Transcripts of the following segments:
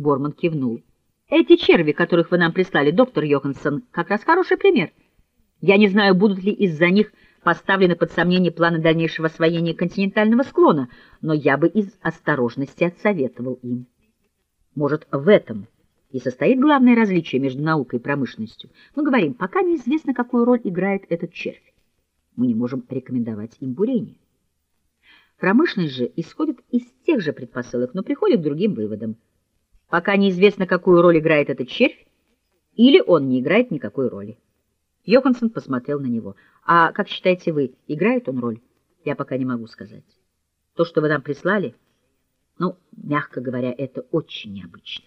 Борман кивнул. Эти черви, которых вы нам прислали, доктор Йоханссон, как раз хороший пример. Я не знаю, будут ли из-за них поставлены под сомнение планы дальнейшего освоения континентального склона, но я бы из осторожности отсоветовал им. Может, в этом и состоит главное различие между наукой и промышленностью. Мы говорим, пока неизвестно, какую роль играет этот червь. Мы не можем рекомендовать им бурение. Промышленность же исходит из тех же предпосылок, но приходит к другим выводам. Пока неизвестно, какую роль играет этот червь, или он не играет никакой роли. Йоханссон посмотрел на него. «А как считаете вы, играет он роль?» «Я пока не могу сказать. То, что вы нам прислали, ну, мягко говоря, это очень необычно».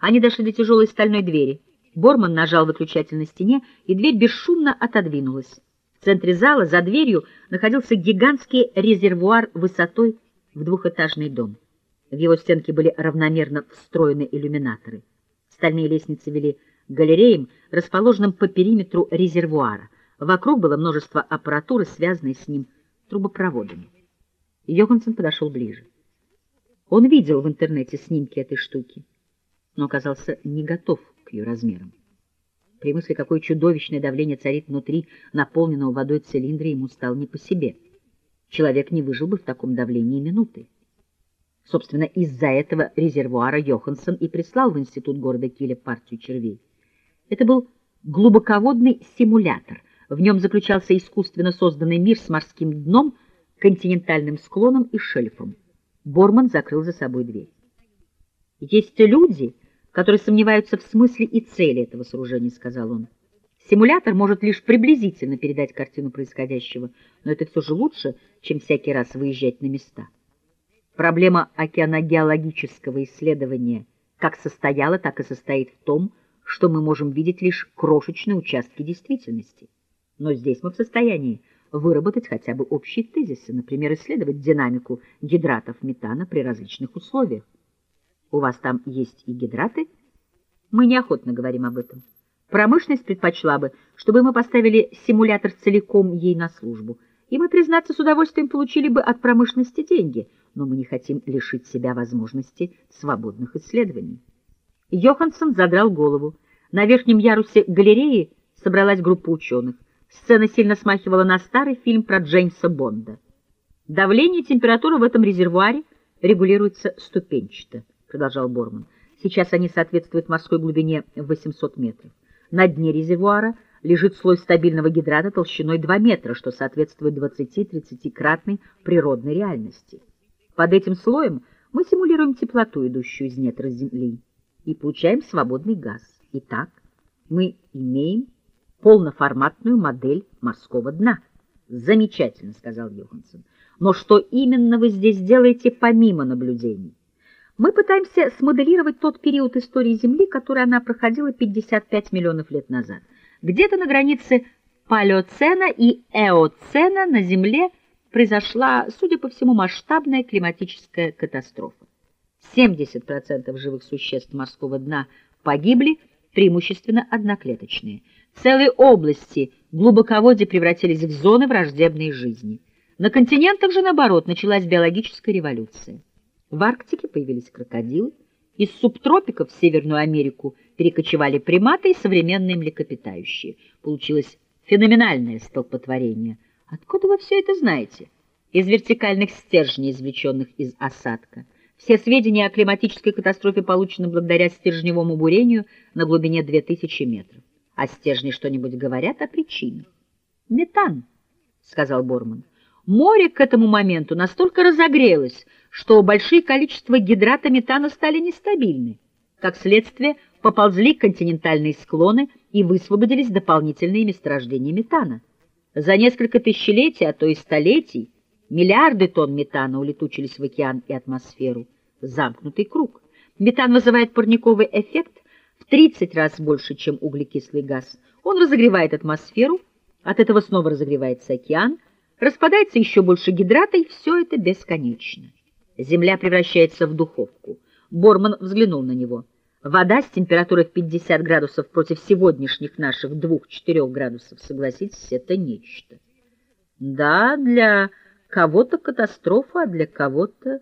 Они дошли до тяжелой стальной двери. Борман нажал выключатель на стене, и дверь бесшумно отодвинулась. В центре зала, за дверью, находился гигантский резервуар высотой в двухэтажный дом. В его стенке были равномерно встроены иллюминаторы. Стальные лестницы вели к галереям, расположенным по периметру резервуара. Вокруг было множество аппаратуры, связанной с ним трубопроводами. Йоханссон подошел ближе. Он видел в интернете снимки этой штуки но оказался не готов к ее размерам. При мысли, какое чудовищное давление царит внутри наполненного водой цилиндра, ему стало не по себе. Человек не выжил бы в таком давлении минуты. Собственно, из-за этого резервуара Йоханссон и прислал в институт города Киля партию червей. Это был глубоководный симулятор. В нем заключался искусственно созданный мир с морским дном, континентальным склоном и шельфом. Борман закрыл за собой дверь. Есть люди, которые сомневаются в смысле и цели этого сооружения, — сказал он. Симулятор может лишь приблизительно передать картину происходящего, но это все же лучше, чем всякий раз выезжать на места. Проблема океаногеологического исследования как состояла, так и состоит в том, что мы можем видеть лишь крошечные участки действительности. Но здесь мы в состоянии выработать хотя бы общие тезисы, например, исследовать динамику гидратов метана при различных условиях. У вас там есть и гидраты? Мы неохотно говорим об этом. Промышленность предпочла бы, чтобы мы поставили симулятор целиком ей на службу. И мы, признаться, с удовольствием получили бы от промышленности деньги, но мы не хотим лишить себя возможности свободных исследований. Йоханссон задрал голову. На верхнем ярусе галереи собралась группа ученых. Сцена сильно смахивала на старый фильм про Джеймса Бонда. Давление и температура в этом резервуаре регулируются ступенчато продолжал Борман. Сейчас они соответствуют морской глубине в 800 метров. На дне резервуара лежит слой стабильного гидрата толщиной 2 метра, что соответствует 20-30-кратной природной реальности. Под этим слоем мы симулируем теплоту, идущую из недр Земли, и получаем свободный газ. Итак, мы имеем полноформатную модель морского дна. Замечательно, сказал Йоханссон. Но что именно вы здесь делаете помимо наблюдений? Мы пытаемся смоделировать тот период истории Земли, который она проходила 55 миллионов лет назад. Где-то на границе палеоцена и эоцена на Земле произошла, судя по всему, масштабная климатическая катастрофа. 70% живых существ морского дна погибли, преимущественно одноклеточные. Целые области глубоководья превратились в зоны враждебной жизни. На континентах же, наоборот, началась биологическая революция. В Арктике появились крокодилы, из субтропиков в Северную Америку перекочевали приматы и современные млекопитающие. Получилось феноменальное столпотворение. Откуда вы все это знаете? Из вертикальных стержней, извлеченных из осадка. Все сведения о климатической катастрофе получены благодаря стержневому бурению на глубине 2000 метров. А стержни что-нибудь говорят о причинах? «Метан», — сказал Борман. «Море к этому моменту настолько разогрелось, что большие количества гидрата метана стали нестабильны. Как следствие, поползли континентальные склоны и высвободились дополнительные месторождения метана. За несколько тысячелетий, а то и столетий, миллиарды тонн метана улетучились в океан и атмосферу. Замкнутый круг. Метан вызывает парниковый эффект в 30 раз больше, чем углекислый газ. Он разогревает атмосферу, от этого снова разогревается океан, распадается еще больше гидрата, и все это бесконечно. Земля превращается в духовку. Борман взглянул на него. Вода с температурой в 50 градусов против сегодняшних наших 2-4 градусов, согласитесь, это нечто. Да, для кого-то катастрофа, а для кого-то